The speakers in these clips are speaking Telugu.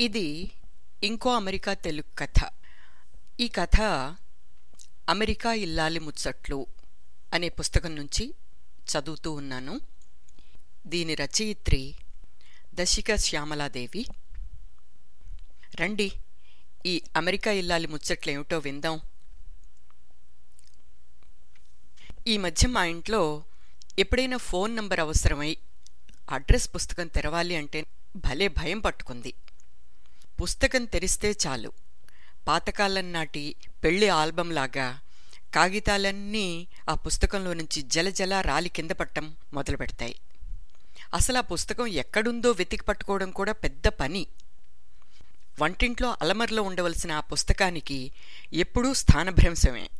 ఇది ఇంకో అమెరికా తెలుగు కథ. ఈ కథ అమెరికా ఇల్లాలి ముచ్చట్లు అనే పుస్తకం నుంచి చదువుతూ ఉన్నాను. దీని రచయిత్రి దశిక శ్యామలాదేవి. రండి ఈ అమెరికా ఇల్లాలి ముచ్చట్లు ఏమిటో విందాం. ఈ మధ్య మా ఇంట్లో ఎప్పుడైనా ఫోన్ నంబర్ అవసరమై అడ్రస్ పుస్తకం తెరవాలి అంటే భలే భయం పట్టుకుంది. పుస్తకం తెరిస్తే చాలు. పాతకాలం నాటి పెళ్ళి ఆల్బంలాగా కాగితాలన్నీ ఆ పుస్తకంలో నుంచి జలజల రాలి కింద పట్టం మొదలు పెడతాయి. అసలు ఆ పుస్తకం ఎక్కడుందో వెతికి పట్టుకోవడం కూడా పెద్ద పని. వంటింట్లో అలమర్లో ఉండవలసిన ఆ పుస్తకానికి ఎప్పుడూ స్థానభ్రంశమే.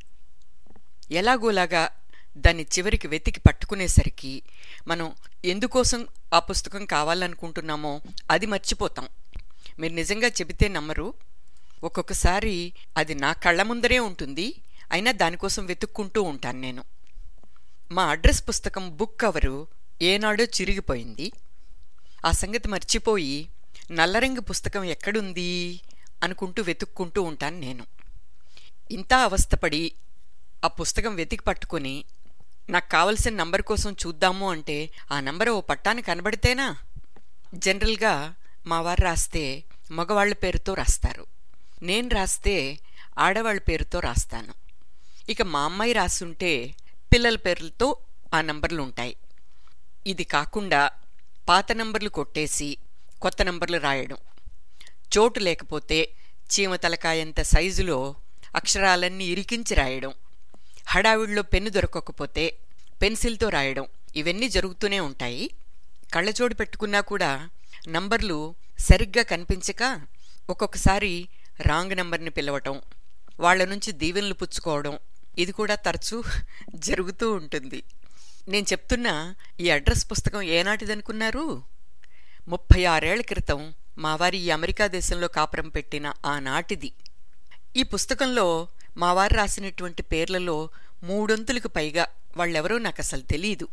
ఎలాగోలాగా దాన్ని చివరికి వెతికి పట్టుకునేసరికి మనం ఎందుకోసం ఆ పుస్తకం కావాలనుకుంటున్నామో అది మర్చిపోతాం. మీరు నిజంగా చెబితే నమ్మరు. ఒక్కొక్కసారి అది నా కళ్ళ ముందరే ఉంటుంది. అయినా దానికోసం వెతుక్కుంటూ ఉంటాను నేను. మా అడ్రస్ పుస్తకం బుక్ కవరు ఏనాడో చిరిగిపోయింది. ఆ సంగతి మర్చిపోయి నల్లరంగు పుస్తకం ఎక్కడుంది? అనుకుంటూ వెతుక్కుంటూ ఉంటాను నేను. ఇంత అవస్థపడి ఆ పుస్తకం వెతికి పట్టుకొని నాకు కావలసిన నంబర్ కోసం చూద్దాము అంటే ఆ నంబర్ ఓ పట్టాన్ని కనబడితేనా? జనరల్గా మా వారు రాస్తే మగవాళ్ళ పేరుతో రాస్తారు. నేను రాస్తే ఆడవాళ్ళ పేరుతో రాస్తాను. ఇక మా అమ్మాయి రాసుంటే పిల్లల పేర్లతో ఆ నంబర్లు ఉంటాయి. ఇది కాకుండా పాత నంబర్లు కొట్టేసి కొత్త నంబర్లు రాయడం. చోటు లేకపోతే చీమ తలకాయంత సైజులో అక్షరాలన్నీ ఇరికించి రాయడం. హడావిడిలో పెన్ను దొరకకపోతే పెన్సిల్తో రాయడం. ఇవన్నీ జరుగుతూనే ఉంటాయి. కళ్ళజోడు పెట్టుకున్నా కూడా నంబర్లు సరిగ్గా కనిపించక ఒక్కొక్కసారి రాంగ్ నంబర్ని పిలవటం వాళ్ళ నుంచి దీవెనలు పుచ్చుకోవడం ఇది కూడా తరచూ జరుగుతూ ఉంటుంది. నేను చెప్తున్న ఈ అడ్రస్ పుస్తకం ఏనాటిదనుకున్నారు? ముప్పై ఆరేళ్ళ క్రితం మావారి ఈ అమెరికా దేశంలో కాపురం పెట్టిన ఆనాటిది. ఈ పుస్తకంలో మావారు రాసినటువంటి పేర్లలో మూడొంతులకు పైగా వాళ్ళెవరో నాకు అసలు తెలీదు.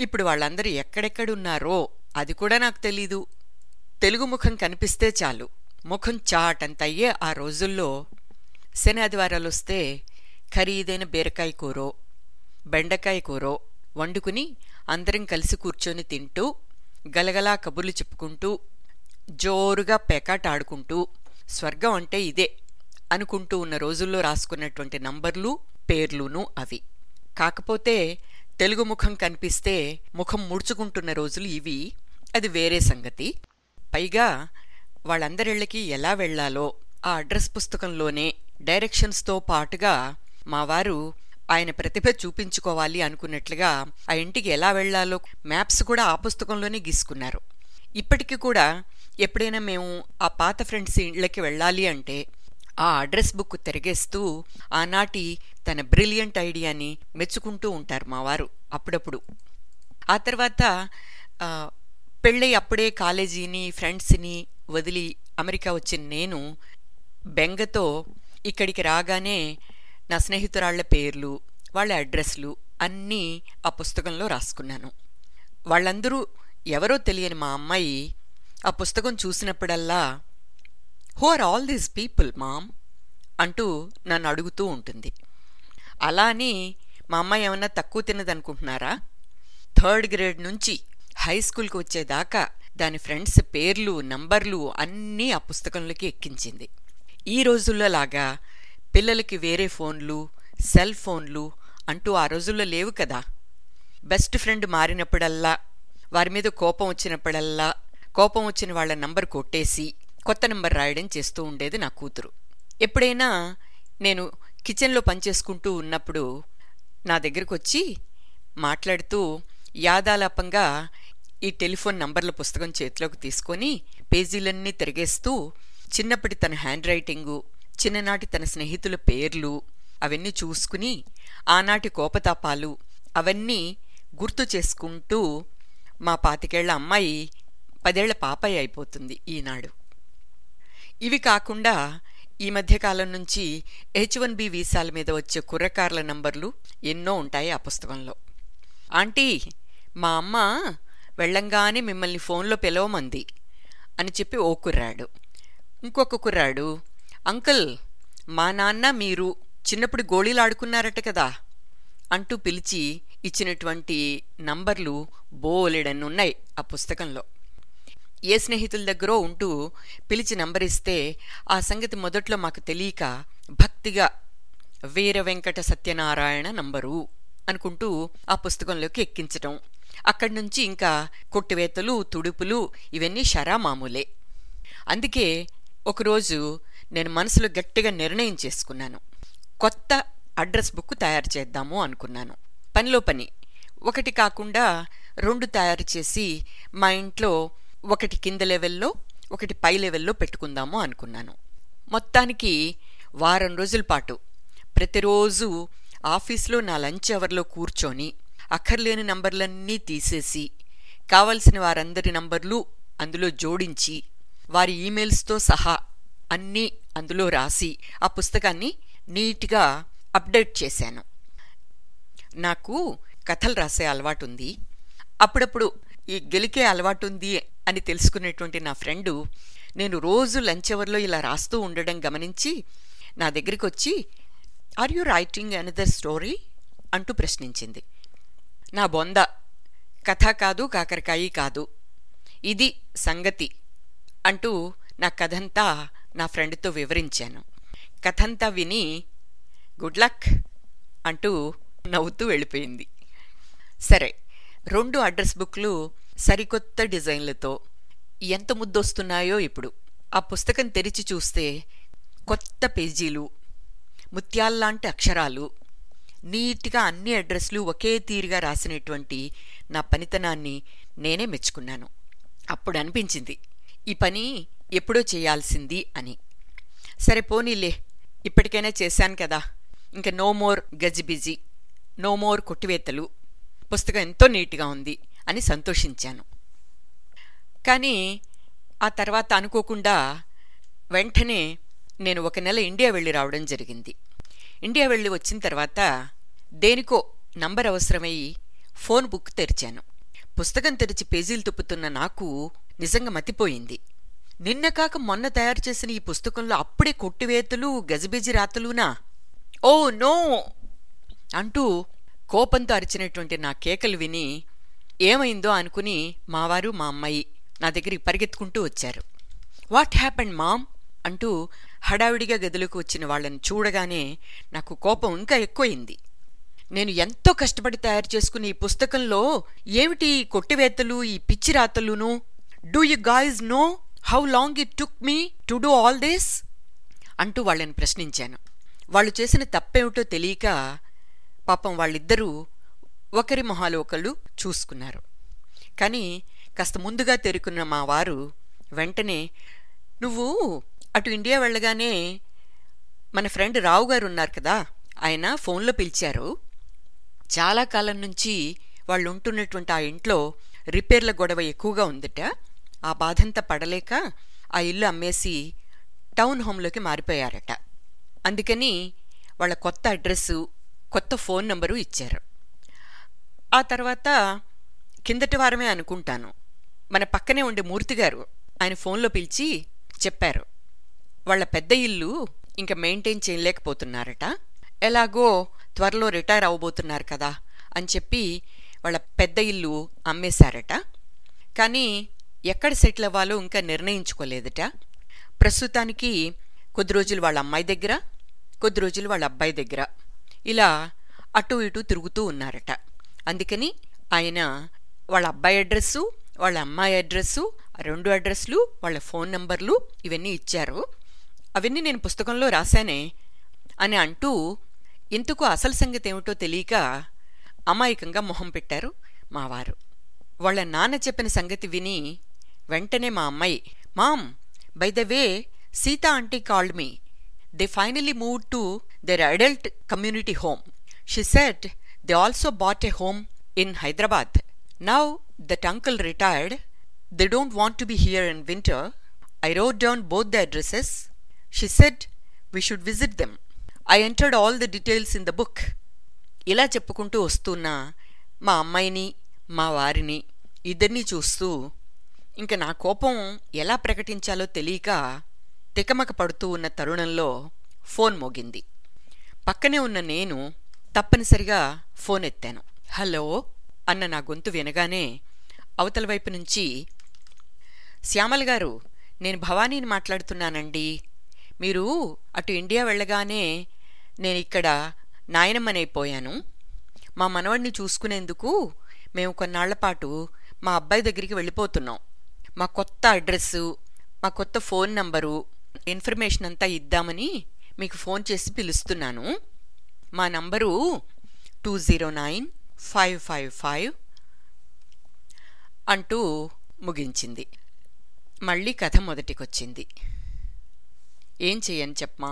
ఇప్పుడు వాళ్ళందరూ ఎక్కడెక్కడున్నారో అది కూడా నాకు తెలీదు. తెలుగు ముఖం కనిపిస్తే చాలు. ముఖం చాటంత అయ్యే ఆ రోజుల్లో శని ఆదివారాలు వస్తే ఖరీదైన బీరకాయ కూరో బెండకాయ కూరో వండుకుని అందరం కలిసి కూర్చొని తింటూ గలగలా కబుర్లు చెప్పుకుంటూ జోరుగా పెకాట ఆడుకుంటూ స్వర్గం అంటే ఇదే అనుకుంటూ ఉన్న రోజుల్లో రాసుకున్నటువంటి నంబర్లు పేర్లును అవి. కాకపోతే తెలుగు ముఖం కనిపిస్తే ముఖం ముడుచుకుంటున్న రోజులు ఇవి. అది వేరే సంగతి. పైగా వాళ్ళందరిళ్ళకి ఎలా వెళ్ళాలో ఆ అడ్రస్ పుస్తకంలోనే డైరెక్షన్స్తో పాటుగా మా వారు ఆయన ప్రతిభ చూపించుకోవాలి అనుకున్నట్లుగా ఆ ఇంటికి ఎలా వెళ్ళాలో మ్యాప్స్ కూడా ఆ పుస్తకంలోనే గీసుకున్నారు. ఇప్పటికీ కూడా ఎప్పుడైనా మేము ఆ పాత ఫ్రెండ్స్ ఇళ్ళకి వెళ్ళాలి అంటే ఆ అడ్రస్ బుక్ తిరిగేస్తూ ఆనాటి తన బ్రిలియంట్ ఐడియాని మెచ్చుకుంటూ ఉంటారు మావారు అప్పుడప్పుడు. ఆ తర్వాత పెళ్ళై అప్పుడే కాలేజీని ఫ్రెండ్స్ని వదిలి అమెరికా వచ్చిన నేను బెంగతో ఇక్కడికి రాగానే నా స్నేహితురాళ్ళ పేర్లు వాళ్ళ అడ్రస్లు అన్నీ ఆ పుస్తకంలో రాసుకున్నాను. వాళ్ళందరూ ఎవరో తెలియని మా అమ్మాయి ఆ పుస్తకం చూసినప్పుడల్లా who are all these people mom అంటూ నన్ను అడుగుతూ ఉంటుంది. అలా అని మా అమ్మాయి ఏమన్నా తక్కువ తిన్నదనుకుంటున్నారా? థర్డ్ గ్రేడ్ నుంచి హై స్కూల్కి వచ్చేదాకా దాని ఫ్రెండ్స్ పేర్లు నంబర్లు అన్నీ ఆ పుస్తకంలోకి ఎక్కించింది. ఈ రోజుల్లో లాగా పిల్లలకి వేరే ఫోన్లు సెల్ ఫోన్లు అంటూ ఆ రోజుల్లో లేవు కదా. బెస్ట్ ఫ్రెండ్ మారినప్పుడల్లా వారి మీద కోపం వచ్చినప్పుడల్లా కోపం వచ్చిన వాళ్ళ నంబర్ కొట్టేసి కొత్త నంబర్ రాయడం చేస్తూ ఉండేది నా కూతురు. ఎప్పుడైనా నేను కిచెన్లో పనిచేసుకుంటూ ఉన్నప్పుడు నా దగ్గరకు వచ్చి మాట్లాడుతూ యాదాలాపంగా ఈ టెలిఫోన్ నంబర్ల పుస్తకం చేతిలోకి తీసుకొని పేజీలన్నీ తిరిగేస్తూ చిన్నప్పటి తన హ్యాండ్ రైటింగు చిన్ననాటి తన స్నేహితుల పేర్లు అవన్నీ చూసుకుని ఆనాటి కోపతాపాలు అవన్నీ గుర్తు చేసుకుంటూ మా పాతికేళ్ళ అమ్మాయి పదేళ్ళ పాపయ్య అయిపోతుంది ఈనాడు. ఇవి కాకుండా ఈ మధ్యకాలం నుంచి హెచ్ వన్ బి వీసాల మీద వచ్చే కుర్రకార్ల నంబర్లు ఎన్నో ఉంటాయి ఆ పుస్తకంలో. ఆంటీ మా అమ్మ వెళ్ళంగానే మిమ్మల్ని ఫోన్లో పిలవమంది అని చెప్పి ఓ కుర్రాడు. ఇంకొక కుర్రాడు అంకుల్ మా నాన్న మీరు చిన్నప్పుడు గోళీలు ఆడుకున్నారట కదా అంటూ పిలిచి ఇచ్చినటువంటి నంబర్లు బోలెడన్నున్నాయి ఆ పుస్తకంలో. ఏ స్నేహితుల దగ్గర ఉంటూ పిలిచి నంబర్ ఇస్తే ఆ సంగతి మొదట్లో మాకు తెలియక భక్తిగా వీర వెంకట సత్యనారాయణ నంబరు అనుకుంటూ ఆ పుస్తకంలోకి ఎక్కించటం. అక్కడి నుంచి ఇంకా కొట్టివేతలు తుడుపులు ఇవన్నీ షరా మామూలే అందుకే ఒకరోజు నేను మనసులో గట్టిగా నిర్ణయం చేసుకున్నాను. కొత్త అడ్రస్ బుక్ తయారు చేద్దాము అనుకున్నాను. పనిలో పని. ఒకటి కాకుండా రెండు తయారు చేసి మా ఇంట్లో ఒకటి కింద లెవెల్లో ఒకటి పై లెవెల్లో పెట్టుకుందాము అనుకున్నాను. మొత్తానికి వారం రోజుల పాటు ప్రతిరోజు ఆఫీస్లో నా లంచ్ అవర్లో కూర్చొని అక్కర్లేని నంబర్లన్నీ తీసేసి కావలసిన వారందరి నంబర్లు అందులో జోడించి వారి ఈమెయిల్స్తో సహా అన్నీ అందులో రాసి ఆ పుస్తకాన్ని నీట్గా అప్డేట్ చేశాను. నాకు కథలు రాసే అలవాటు ఉంది అప్పుడప్పుడు ఈ గెలికే అలవాటు ఉంది అని తెలుసుకునేటువంటి నా ఫ్రెండు నేను రోజు లంచ్ అవర్లో ఇలా రాస్తూ ఉండడం గమనించి నా దగ్గరికి వచ్చి are you writing another story అంటూ ప్రశ్నించింది. నా బొంద. కథ కాదు కాకరకాయి కాదు. ఇది సంగతి అంటూ నా కథంతా నా ఫ్రెండ్తో వివరించాను. కథంతా విని గుడ్ లక్ అంటూ నవ్వుతూ వెళ్ళిపోయింది. సరే రెండు అడ్రస్ బుక్లు సరికొత్త డిజైన్లతో ఎంత ముద్దొస్తున్నాయో ఇప్పుడు. ఆ పుస్తకం తెరిచి చూస్తే కొత్త పేజీలు ముత్యాల్లాంటి అక్షరాలు నీట్గా అన్ని అడ్రస్లు ఒకే తీరుగా రాసినటువంటి నా పనితనాన్ని నేనే మెచ్చుకున్నాను. అప్పుడు అనిపించింది ఈ పని ఎప్పుడో చేయాల్సింది అని. సరే పోనీలే ఇప్పటికైనా చేశాను కదా ఇంకా నో మోర్ గజిబిజీ నో మోర్ కొట్టివేతలు పుస్తకం ఎంతో నీట్గా ఉంది అని సంతోషించాను. కానీ ఆ తర్వాత అనుకోకుండా వెంటనే నేను ఒక నెల ఇండియా వెళ్ళి రావడం జరిగింది. ఇండియా వెళ్ళి వచ్చిన తర్వాత దేనికో నంబర్ అవసరమై ఫోన్ బుక్ తెరిచాను. పుస్తకం తెరిచి పేజీలు తుప్పుతున్న నాకు నిజంగా మతిపోయింది. నిన్న కాక మొన్న తయారు చేసిన ఈ పుస్తకంలో అప్పుడే కొట్టివేతలు గజిబిజి రాతలునా? Oh no! అంటూ కోపంతో అరిచినటువంటి నా కేకలు విని ఏమైందో అనుకుని మావారు మా అమ్మాయి నా దగ్గరికి పరిగెత్తుకుంటూ వచ్చారు. What happened mom? అంటూ హడావిడిగా గదిలోకి వచ్చిన వాళ్ళని చూడగానే నాకు కోపం ఇంకా ఎక్కువయింది నేను ఎంతో కష్టపడి తయారు చేసుకున్న ఈ పుస్తకంలో ఏమిటి ఈ కొట్టివేతలు ఈ పిచ్చి రాతలును? Do you guys know how long it took me to do all this అంటూ వాళ్ళని ప్రశ్నించాను. వాళ్ళు చేసిన తప్పేమిటో తెలియక పాపం వాళ్ళిద్దరూ ఒకరి మొహాలు ఒకళ్ళు చూసుకున్నారు. కానీ కాస్త ముందుగా తెరుకున్న మా వారు వెంటనే నువ్వు అటు ఇండియా వెళ్ళగానే మన ఫ్రెండ్ రావు గారు ఉన్నారు కదా ఆయన ఫోన్లో పిలిచారు. చాలా కాలం నుంచి వాళ్ళు ఉంటున్నటువంటి ఆ ఇంట్లో రిపేర్ల గొడవ ఎక్కువగా ఉందట. ఆ బాధంతా పడలేక ఆ ఇల్లు అమ్మేసి టౌన్ హోమ్లోకి మారిపోయారట. అందుకని వాళ్ళ కొత్త అడ్రస్సు కొత్త ఫోన్ నంబరు ఇచ్చారు. ఆ తర్వాత కిందటి వారమే అనుకుంటాను. మన పక్కనే ఉండే మూర్తి గారు ఆయన ఫోన్లో పిలిచి చెప్పారు. వాళ్ళ పెద్ద ఇల్లు ఇంకా మెయింటైన్ చేయలేకపోతున్నారట. ఎలాగో త్వరలో రిటైర్ అవ్వబోతున్నారు కదా అని చెప్పి వాళ్ళ పెద్ద ఇల్లు అమ్మేశారట. కానీ ఎక్కడ సెటిల్ అవ్వాలో ఇంకా నిర్ణయించుకోలేదట. ప్రస్తుతానికి కొద్ది రోజులు వాళ్ళ అమ్మాయి దగ్గర కొద్ది రోజులు వాళ్ళ అబ్బాయి దగ్గర. ఇలా అటు ఇటు తిరుగుతూ ఉన్నారట. అందుకని ఆయన వాళ్ళ అబ్బాయి అడ్రస్సు వాళ్ళ అమ్మాయి అడ్రస్సు రెండు అడ్రస్లు వాళ్ళ ఫోన్ నంబర్లు ఇవన్నీ ఇచ్చారు. అవన్నీ నేను పుస్తకంలో రాశానే అని అంటూ ఇంతకు అసలు సంగతి ఏమిటో తెలియక అమాయకంగా మొహం పెట్టారు మావారు. వాళ్ళ నాన్న చెప్పిన సంగతి విని వెంటనే మా అమ్మాయి mom by the way Sita aunty called me they finally move to their adult community home she said they also bought a home in Hyderabad now that uncle retired they don't want to be here in winter I wrote down both the addresses she said we should visit them I entered all the details in the book ఇలా చెప్పుకుంటూ వస్తున్న మా అమ్మాయిని మా వారిని ఇద్దరినీ చూస్తూ ఇంకా నా కోపం ఎలా ప్రకటించాలో తెలియక తికమక పడుతూ ఉన్న తరుణంలో ఫోన్ మోగింది. పక్కనే ఉన్న నేను తప్పనిసరిగా ఫోన్ ఎత్తాను. హలో అన్న నా గొంతు వినగానే అవతల వైపు నుంచి శ్యామల్ గారు నేను భవానీని మాట్లాడుతున్నానండి. మీరు అటు ఇండియా వెళ్ళగానే నేను ఇక్కడ నాయనమ్మనైపోయాను. మా మనవడిని చూసుకునేందుకు మేము కొన్నాళ్ళ పాటు మా అబ్బాయి దగ్గరికి వెళ్ళిపోతున్నాం. మా కొత్త అడ్రస్సు మా కొత్త ఫోన్ నంబరు ఇన్ఫర్మేషన్ అంతా ఇద్దామని మీకు ఫోన్ చేసి పిలుస్తున్నాను. మా number two zero nine five five five అంటూ ముగించింది. మళ్ళీ కథ మొదటికొచ్చింది. ఏం చెయ్యను చెప్పమా?